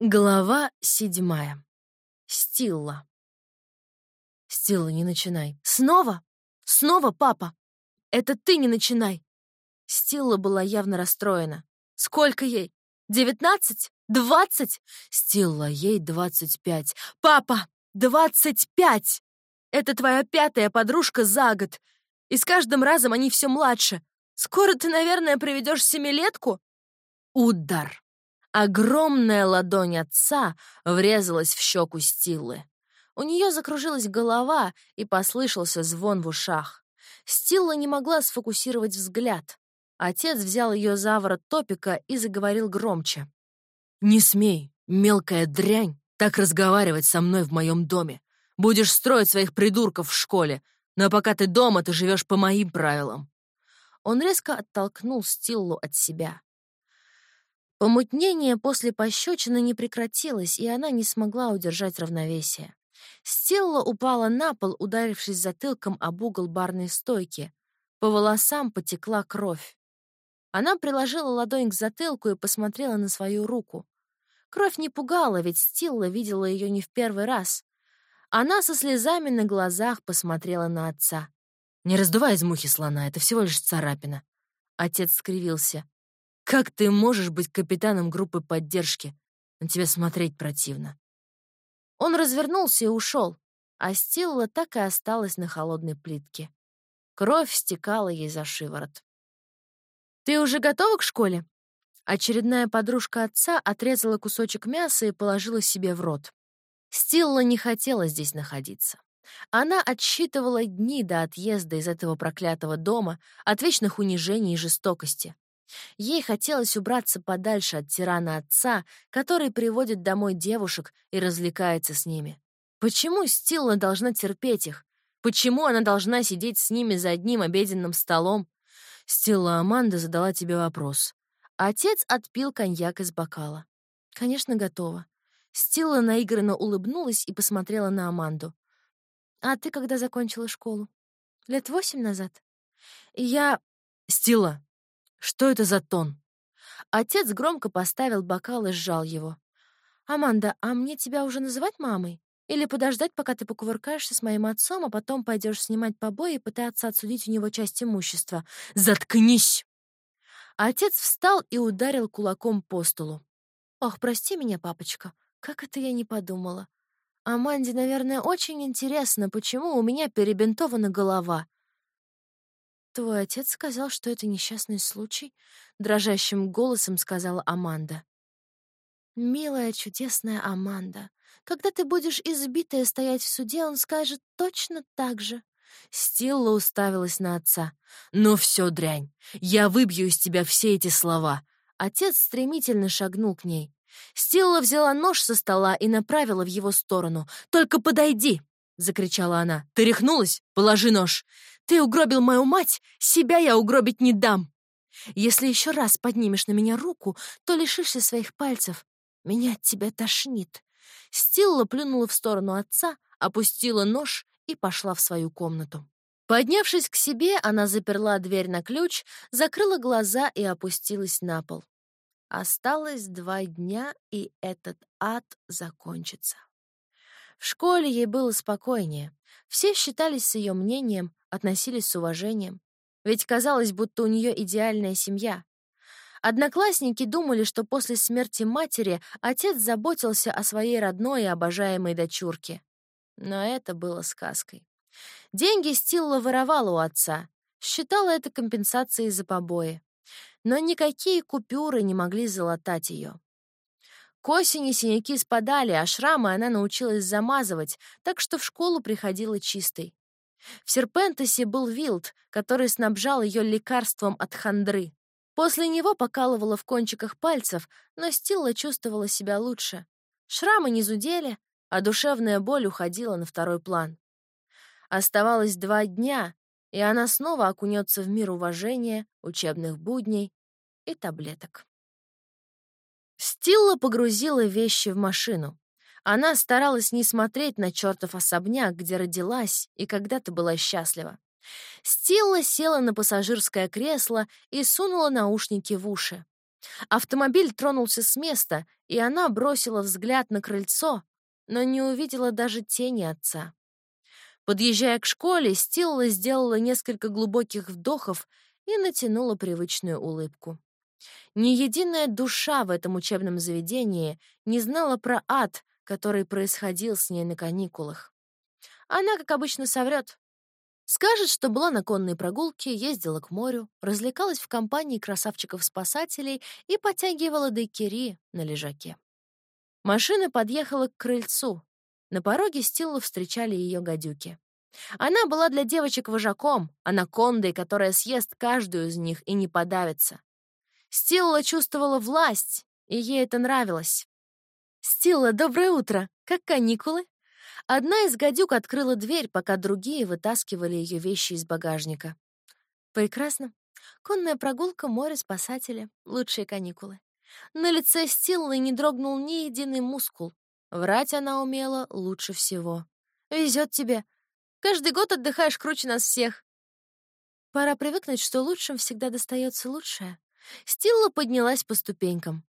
Глава седьмая. Стилла. Стилла, не начинай. Снова? Снова, папа? Это ты не начинай. Стилла была явно расстроена. Сколько ей? Девятнадцать? Двадцать? Стилла, ей двадцать пять. Папа, двадцать пять! Это твоя пятая подружка за год. И с каждым разом они все младше. Скоро ты, наверное, приведешь семилетку? Удар. Огромная ладонь отца врезалась в щеку Стиллы. У нее закружилась голова и послышался звон в ушах. Стилла не могла сфокусировать взгляд. Отец взял ее за ворот топика и заговорил громче. «Не смей, мелкая дрянь, так разговаривать со мной в моем доме. Будешь строить своих придурков в школе, но пока ты дома, ты живешь по моим правилам». Он резко оттолкнул Стиллу от себя. Помутнение после пощечины не прекратилось, и она не смогла удержать равновесие. Стелла упала на пол, ударившись затылком об угол барной стойки. По волосам потекла кровь. Она приложила ладонь к затылку и посмотрела на свою руку. Кровь не пугала, ведь Стилла видела ее не в первый раз. Она со слезами на глазах посмотрела на отца. «Не раздувай из мухи слона, это всего лишь царапина». Отец скривился. Как ты можешь быть капитаном группы поддержки? На тебя смотреть противно. Он развернулся и ушел, а Стилла так и осталась на холодной плитке. Кровь стекала ей за шиворот. «Ты уже готова к школе?» Очередная подружка отца отрезала кусочек мяса и положила себе в рот. Стилла не хотела здесь находиться. Она отсчитывала дни до отъезда из этого проклятого дома, от вечных унижений и жестокости. Ей хотелось убраться подальше от тирана отца, который приводит домой девушек и развлекается с ними. Почему Стилла должна терпеть их? Почему она должна сидеть с ними за одним обеденным столом? Стилла Аманда задала тебе вопрос. Отец отпил коньяк из бокала. Конечно, готова. Стилла наигранно улыбнулась и посмотрела на Аманду. «А ты когда закончила школу?» «Лет восемь назад». «Я...» «Стилла, что это за тон? Отец громко поставил бокал и сжал его. «Аманда, а мне тебя уже называть мамой? Или подождать, пока ты покувыркаешься с моим отцом, а потом пойдешь снимать побои и пытаться отсудить у него часть имущества? Заткнись!» Отец встал и ударил кулаком по столу. «Ох, прости меня, папочка, как это я не подумала. Аманде, наверное, очень интересно, почему у меня перебинтована голова. «Твой отец сказал, что это несчастный случай», — дрожащим голосом сказала Аманда. «Милая, чудесная Аманда, когда ты будешь избитая стоять в суде, он скажет точно так же». Стилла уставилась на отца. «Ну все, дрянь, я выбью из тебя все эти слова». Отец стремительно шагнул к ней. Стилла взяла нож со стола и направила в его сторону. «Только подойди!» — закричала она. «Ты рехнулась? Положи нож! Ты угробил мою мать, себя я угробить не дам. Если еще раз поднимешь на меня руку, то лишишься своих пальцев. Меня от тебя тошнит». Стилла плюнула в сторону отца, опустила нож и пошла в свою комнату. Поднявшись к себе, она заперла дверь на ключ, закрыла глаза и опустилась на пол. Осталось два дня, и этот ад закончится. В школе ей было спокойнее. Все считались с ее мнением, относились с уважением. Ведь казалось, будто у нее идеальная семья. Одноклассники думали, что после смерти матери отец заботился о своей родной и обожаемой дочурке. Но это было сказкой. Деньги Стилла воровала у отца, считала это компенсацией за побои. Но никакие купюры не могли залатать ее. К осени синяки спадали, а шрамы она научилась замазывать, так что в школу приходила чистой. В Серпентесе был Вилд, который снабжал ее лекарством от хандры. После него покалывала в кончиках пальцев, но Стилла чувствовала себя лучше. Шрамы не зудели, а душевная боль уходила на второй план. Оставалось два дня, и она снова окунется в мир уважения, учебных будней и таблеток. Стилла погрузила вещи в машину. Она старалась не смотреть на чертов особняк, где родилась и когда-то была счастлива. Стилла села на пассажирское кресло и сунула наушники в уши. Автомобиль тронулся с места, и она бросила взгляд на крыльцо, но не увидела даже тени отца. Подъезжая к школе, Стилла сделала несколько глубоких вдохов и натянула привычную улыбку. Ни единая душа в этом учебном заведении не знала про ад, который происходил с ней на каникулах. Она, как обычно, соврет. Скажет, что была на конной прогулке, ездила к морю, развлекалась в компании красавчиков-спасателей и подтягивала дайкери на лежаке. Машина подъехала к крыльцу. На пороге Стиллу встречали ее гадюки. Она была для девочек вожаком, анакондой, которая съест каждую из них и не подавится. Стилла чувствовала власть, и ей это нравилось. «Стилла, доброе утро! Как каникулы?» Одна из гадюк открыла дверь, пока другие вытаскивали ее вещи из багажника. «Прекрасно. Конная прогулка, море, спасатели. Лучшие каникулы». На лице Стиллы не дрогнул ни единый мускул. Врать она умела лучше всего. «Везет тебе. Каждый год отдыхаешь круче нас всех». Пора привыкнуть, что лучшим всегда достается лучшее. Стилла поднялась по ступенькам.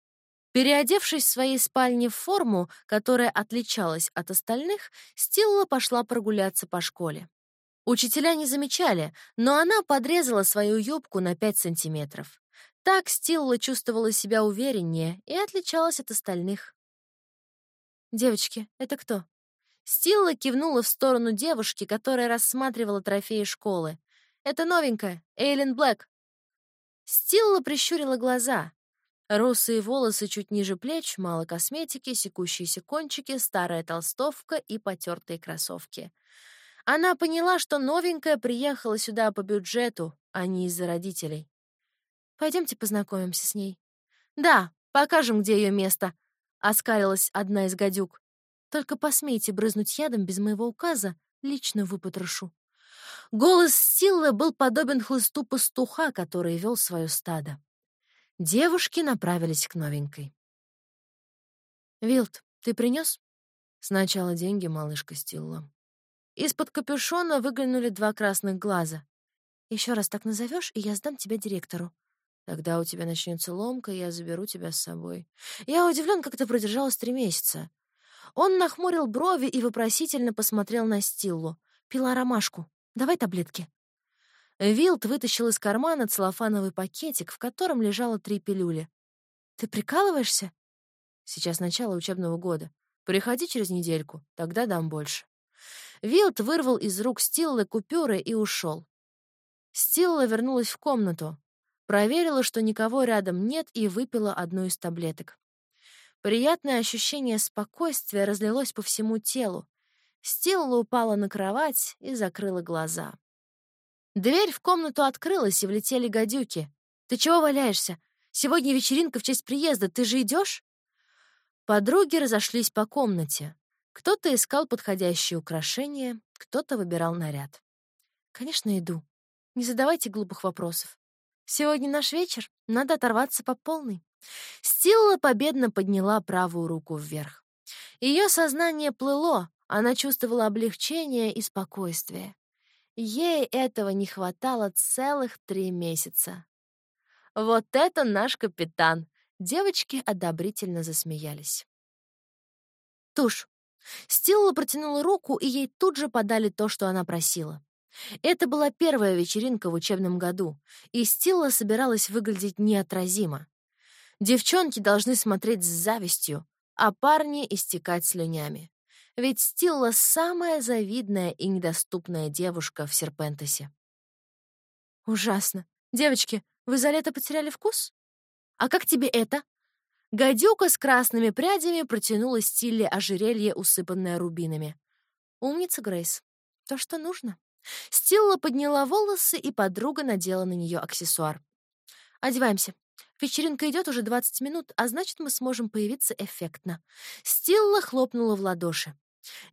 Переодевшись в своей спальне в форму, которая отличалась от остальных, Стилла пошла прогуляться по школе. Учителя не замечали, но она подрезала свою юбку на 5 сантиметров. Так Стилла чувствовала себя увереннее и отличалась от остальных. «Девочки, это кто?» Стилла кивнула в сторону девушки, которая рассматривала трофеи школы. «Это новенькая, Эйлин Блэк». Стилла прищурила глаза. Русые волосы чуть ниже плеч, мало косметики, секущиеся кончики, старая толстовка и потертые кроссовки. Она поняла, что новенькая приехала сюда по бюджету, а не из-за родителей. Пойдемте познакомимся с ней. Да, покажем, где ее место, оскалилась одна из гадюк. Только посмейте брызнуть ядом без моего указа, лично выпотрошу. Голос Стиллы был подобен хлысту пастуха, который вел свое стадо. Девушки направились к новенькой. «Вилд, ты принес?» «Сначала деньги, малышка Стилла». Из-под капюшона выглянули два красных глаза. Еще раз так назовешь, и я сдам тебя директору. Тогда у тебя начнется ломка, и я заберу тебя с собой. Я удивлен, как ты продержалась три месяца. Он нахмурил брови и вопросительно посмотрел на Стиллу. Пила ромашку. Давай таблетки». Вилд вытащил из кармана целлофановый пакетик, в котором лежало три пилюли. «Ты прикалываешься?» «Сейчас начало учебного года. Приходи через недельку, тогда дам больше». Вилд вырвал из рук Стиллы купюры и ушел. Стилла вернулась в комнату, проверила, что никого рядом нет, и выпила одну из таблеток. Приятное ощущение спокойствия разлилось по всему телу, Стилла упала на кровать и закрыла глаза. Дверь в комнату открылась, и влетели гадюки. «Ты чего валяешься? Сегодня вечеринка в честь приезда. Ты же идешь? Подруги разошлись по комнате. Кто-то искал подходящее украшение, кто-то выбирал наряд. «Конечно, иду. Не задавайте глупых вопросов. Сегодня наш вечер, надо оторваться по полной». Стилла победно подняла правую руку вверх. Ее сознание плыло, она чувствовала облегчение и спокойствие. Ей этого не хватало целых три месяца. «Вот это наш капитан!» Девочки одобрительно засмеялись. Тушь. Стилла протянула руку, и ей тут же подали то, что она просила. Это была первая вечеринка в учебном году, и Стилла собиралась выглядеть неотразимо. Девчонки должны смотреть с завистью, а парни — истекать слюнями. Ведь Стилла — самая завидная и недоступная девушка в Серпентесе. Ужасно. Девочки, вы за лето потеряли вкус? А как тебе это? Гадюка с красными прядями протянула Стилле ожерелье, усыпанное рубинами. Умница, Грейс. То, что нужно. Стилла подняла волосы, и подруга надела на нее аксессуар. «Одеваемся. Вечеринка идет уже 20 минут, а значит, мы сможем появиться эффектно». Стилла хлопнула в ладоши.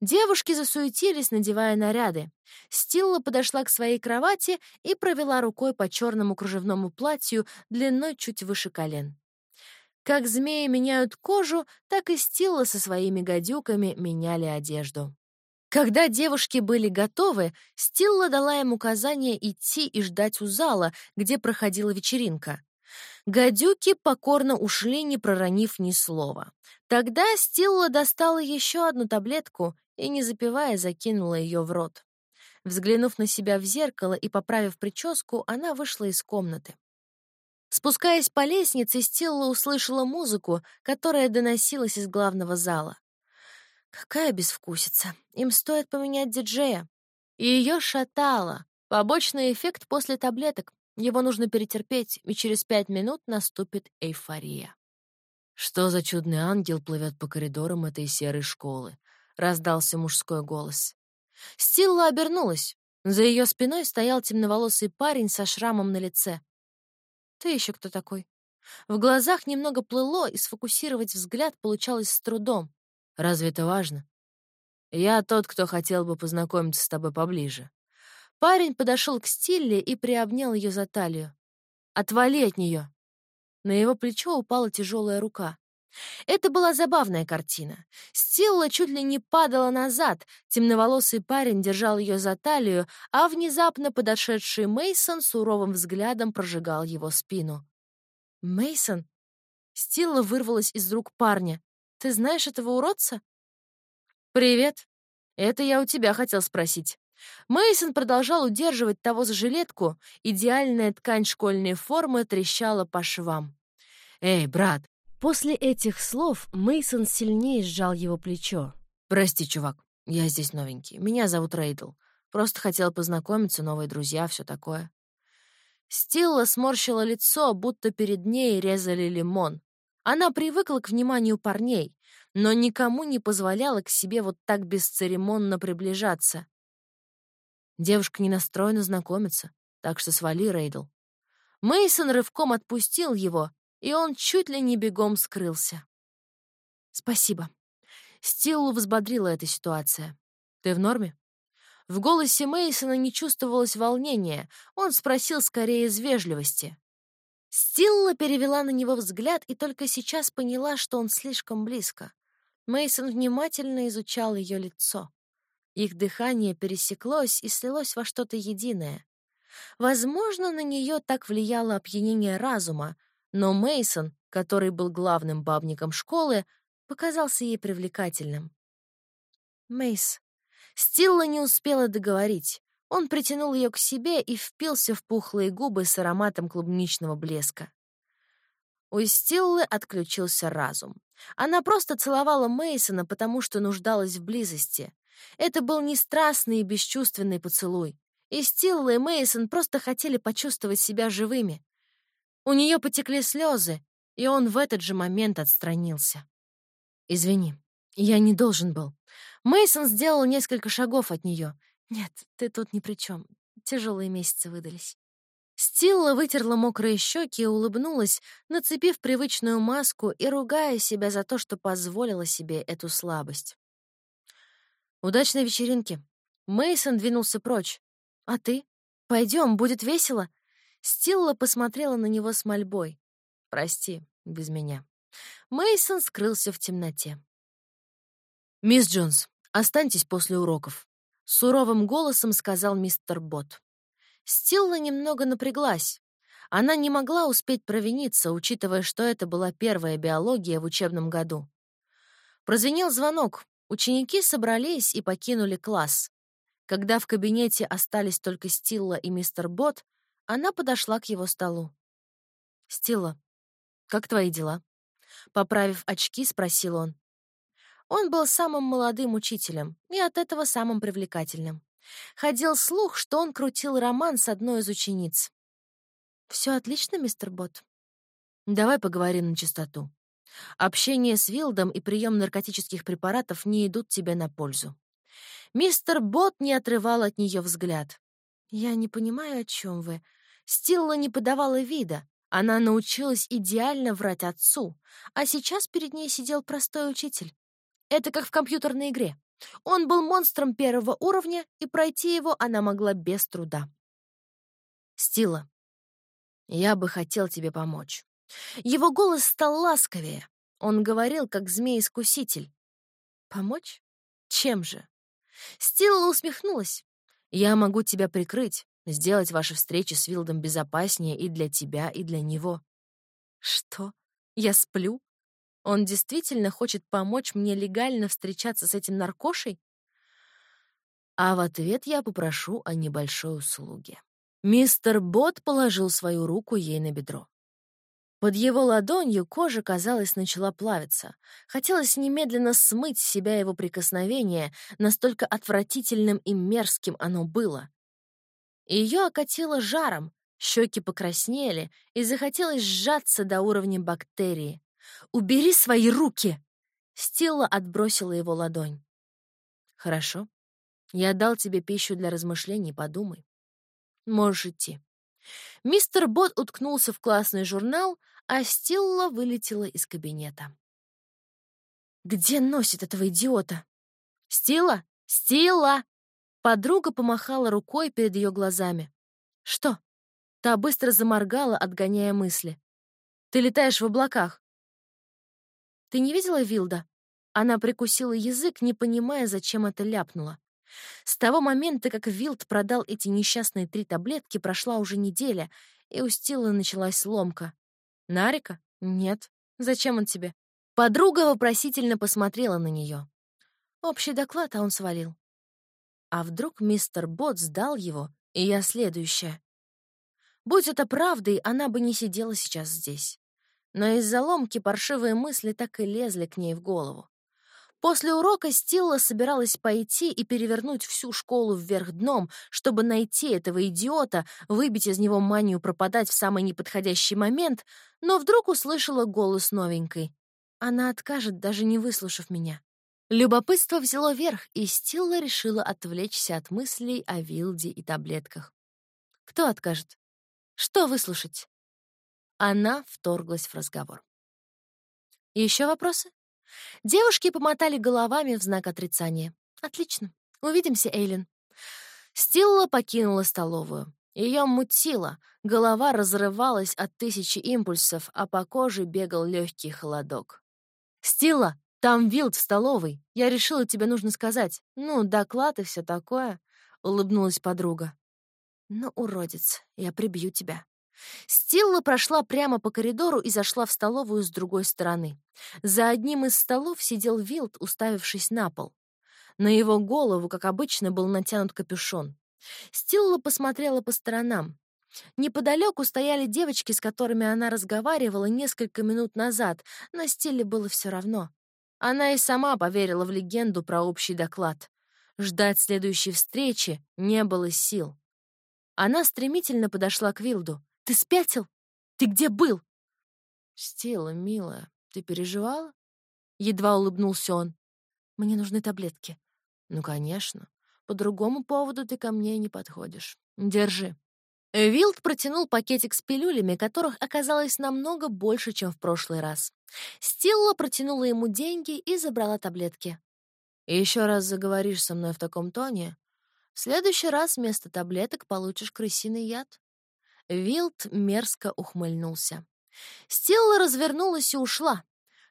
Девушки засуетились, надевая наряды. Стилла подошла к своей кровати и провела рукой по черному кружевному платью длиной чуть выше колен. Как змеи меняют кожу, так и Стилла со своими гадюками меняли одежду. Когда девушки были готовы, Стилла дала им указание идти и ждать у зала, где проходила вечеринка. Гадюки покорно ушли, не проронив ни слова. Тогда Стилла достала еще одну таблетку и, не запивая, закинула ее в рот. Взглянув на себя в зеркало и поправив прическу, она вышла из комнаты. Спускаясь по лестнице, Стилла услышала музыку, которая доносилась из главного зала. Какая безвкусица. Им стоит поменять диджея. И ее шатало. Побочный эффект после таблеток. Его нужно перетерпеть, и через пять минут наступит эйфория. «Что за чудный ангел плывет по коридорам этой серой школы?» — раздался мужской голос. Стилла обернулась. За ее спиной стоял темноволосый парень со шрамом на лице. «Ты еще кто такой?» В глазах немного плыло, и сфокусировать взгляд получалось с трудом. «Разве это важно?» «Я тот, кто хотел бы познакомиться с тобой поближе. Парень подошел к Стилле и приобнял ее за талию. «Отвали от нее!» На его плечо упала тяжелая рука. Это была забавная картина. Стилла чуть ли не падала назад, темноволосый парень держал ее за талию, а внезапно подошедший Мейсон суровым взглядом прожигал его спину. Мейсон? Стилла вырвалась из рук парня. «Ты знаешь этого уродца?» «Привет. Это я у тебя хотел спросить». Мейсон продолжал удерживать того за жилетку, идеальная ткань школьной формы трещала по швам. «Эй, брат!» После этих слов Мейсон сильнее сжал его плечо. «Прости, чувак, я здесь новенький. Меня зовут Рейдл. Просто хотел познакомиться, новые друзья, все такое». Стилла сморщила лицо, будто перед ней резали лимон. Она привыкла к вниманию парней, но никому не позволяла к себе вот так бесцеремонно приближаться. Девушка не настроена знакомиться, так что свали, Рейдл. Мейсон рывком отпустил его, и он чуть ли не бегом скрылся. «Спасибо». Стиллу взбодрила эта ситуация. «Ты в норме?» В голосе Мейсона не чувствовалось волнения, он спросил скорее из вежливости. Стилла перевела на него взгляд и только сейчас поняла, что он слишком близко. Мейсон внимательно изучал ее лицо. Их дыхание пересеклось и слилось во что-то единое. Возможно, на нее так влияло опьянение разума, но Мейсон, который был главным бабником школы, показался ей привлекательным. Мейс. Стилла не успела договорить. Он притянул ее к себе и впился в пухлые губы с ароматом клубничного блеска. У Стиллы отключился разум. Она просто целовала Мейсона, потому что нуждалась в близости. Это был не страстный и бесчувственный поцелуй. И Стилла и Мейсон просто хотели почувствовать себя живыми. У нее потекли слезы, и он в этот же момент отстранился. «Извини, я не должен был». Мейсон сделал несколько шагов от нее. «Нет, ты тут ни при чем. Тяжелые месяцы выдались». Стилла вытерла мокрые щеки и улыбнулась, нацепив привычную маску и ругая себя за то, что позволила себе эту слабость. Удачной вечеринки. Мейсон двинулся прочь. А ты? Пойдем, будет весело. Стилла посмотрела на него с мольбой. Прости, без меня. Мейсон скрылся в темноте. Мисс Джонс, останьтесь после уроков, суровым голосом сказал мистер Бот. Стилла немного напряглась. Она не могла успеть провиниться, учитывая, что это была первая биология в учебном году. Прозвенел звонок. Ученики собрались и покинули класс. Когда в кабинете остались только Стилла и мистер Бот, она подошла к его столу. «Стилла, как твои дела?» Поправив очки, спросил он. Он был самым молодым учителем и от этого самым привлекательным. Ходил слух, что он крутил роман с одной из учениц. «Все отлично, мистер Бот?» «Давай поговорим на чистоту. Общение с Вилдом и прием наркотических препаратов не идут тебе на пользу. Мистер Бот не отрывал от нее взгляд. «Я не понимаю, о чем вы». Стилла не подавала вида. Она научилась идеально врать отцу, а сейчас перед ней сидел простой учитель. Это как в компьютерной игре. Он был монстром первого уровня, и пройти его она могла без труда. «Стила, я бы хотел тебе помочь. Его голос стал ласковее. Он говорил, как змей-искуситель. «Помочь? Чем же?» Стилла усмехнулась. «Я могу тебя прикрыть, сделать ваши встречи с Вилдом безопаснее и для тебя, и для него». Что? Я сплю? Он действительно хочет помочь мне легально встречаться с этим наркошей? А в ответ я попрошу о небольшой услуге. Мистер Бот положил свою руку ей на бедро. Под его ладонью кожа, казалось, начала плавиться. Хотелось немедленно смыть с себя его прикосновение, настолько отвратительным и мерзким оно было. Ее окатило жаром, щеки покраснели, и захотелось сжаться до уровня бактерии. «Убери свои руки!» Стилла отбросила его ладонь. «Хорошо. Я дал тебе пищу для размышлений, подумай. Можешь идти». Мистер Бот уткнулся в классный журнал, а Стилла вылетела из кабинета. «Где носит этого идиота?» «Стилла! Стилла!» Подруга помахала рукой перед ее глазами. «Что?» Та быстро заморгала, отгоняя мысли. «Ты летаешь в облаках. Ты не видела Вилда? Она прикусила язык, не понимая, зачем это ляпнула. С того момента, как Вилд продал эти несчастные три таблетки, прошла уже неделя, и у Стилы началась ломка. «Нарика? Нет. Зачем он тебе?» Подруга вопросительно посмотрела на нее. Общий доклад, а он свалил. А вдруг мистер Бот сдал его, и я следующая? Будь это правдой, она бы не сидела сейчас здесь но из-за ломки паршивые мысли так и лезли к ней в голову. После урока Стилла собиралась пойти и перевернуть всю школу вверх дном, чтобы найти этого идиота, выбить из него манию пропадать в самый неподходящий момент, но вдруг услышала голос новенькой. Она откажет, даже не выслушав меня. Любопытство взяло верх, и Стилла решила отвлечься от мыслей о Вилде и таблетках. Кто откажет? Что выслушать? Она вторглась в разговор. Еще вопросы? Девушки помотали головами в знак отрицания. Отлично. Увидимся, Эйлин. Стилла покинула столовую. Ее мутило, голова разрывалась от тысячи импульсов, а по коже бегал легкий холодок. «Стилла, там Вилд в столовой. Я решила, тебе нужно сказать. Ну, доклад и все такое», — улыбнулась подруга. «Ну, уродец, я прибью тебя». Стилла прошла прямо по коридору и зашла в столовую с другой стороны. За одним из столов сидел Вилд, уставившись на пол. На его голову, как обычно, был натянут капюшон. Стилла посмотрела по сторонам. Неподалеку стояли девочки, с которыми она разговаривала несколько минут назад, но Стилле было все равно. Она и сама поверила в легенду про общий доклад. Ждать следующей встречи не было сил. Она стремительно подошла к Вилду. Ты спятил? Ты где был?» «Стила, милая, ты переживала?» Едва улыбнулся он. «Мне нужны таблетки». «Ну, конечно. По другому поводу ты ко мне не подходишь. Держи». Вилд протянул пакетик с пилюлями, которых оказалось намного больше, чем в прошлый раз. Стилла протянула ему деньги и забрала таблетки. «Еще раз заговоришь со мной в таком тоне, в следующий раз вместо таблеток получишь крысиный яд». Вилд мерзко ухмыльнулся. Стелла развернулась и ушла.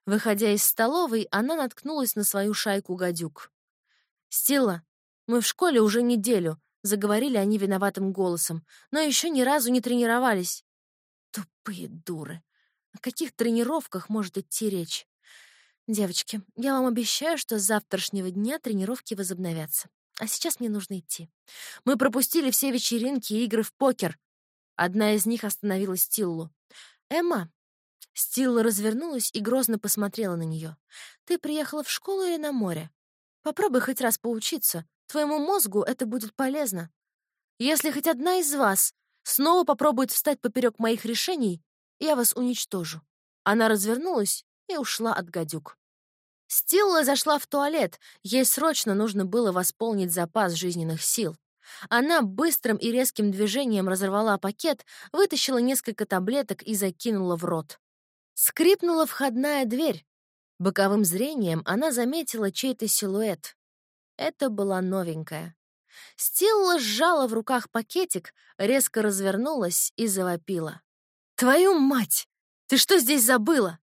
Выходя из столовой, она наткнулась на свою шайку гадюк. «Стелла, мы в школе уже неделю», — заговорили они виноватым голосом, «но еще ни разу не тренировались». Тупые дуры. О каких тренировках может идти речь? Девочки, я вам обещаю, что с завтрашнего дня тренировки возобновятся. А сейчас мне нужно идти. Мы пропустили все вечеринки и игры в покер. Одна из них остановила Стиллу. «Эмма!» Стилла развернулась и грозно посмотрела на нее. «Ты приехала в школу или на море? Попробуй хоть раз поучиться. Твоему мозгу это будет полезно. Если хоть одна из вас снова попробует встать поперек моих решений, я вас уничтожу». Она развернулась и ушла от гадюк. Стилла зашла в туалет. Ей срочно нужно было восполнить запас жизненных сил. Она быстрым и резким движением разорвала пакет, вытащила несколько таблеток и закинула в рот. Скрипнула входная дверь. Боковым зрением она заметила чей-то силуэт. Это была новенькая. Стилла сжала в руках пакетик, резко развернулась и завопила. «Твою мать! Ты что здесь забыла?»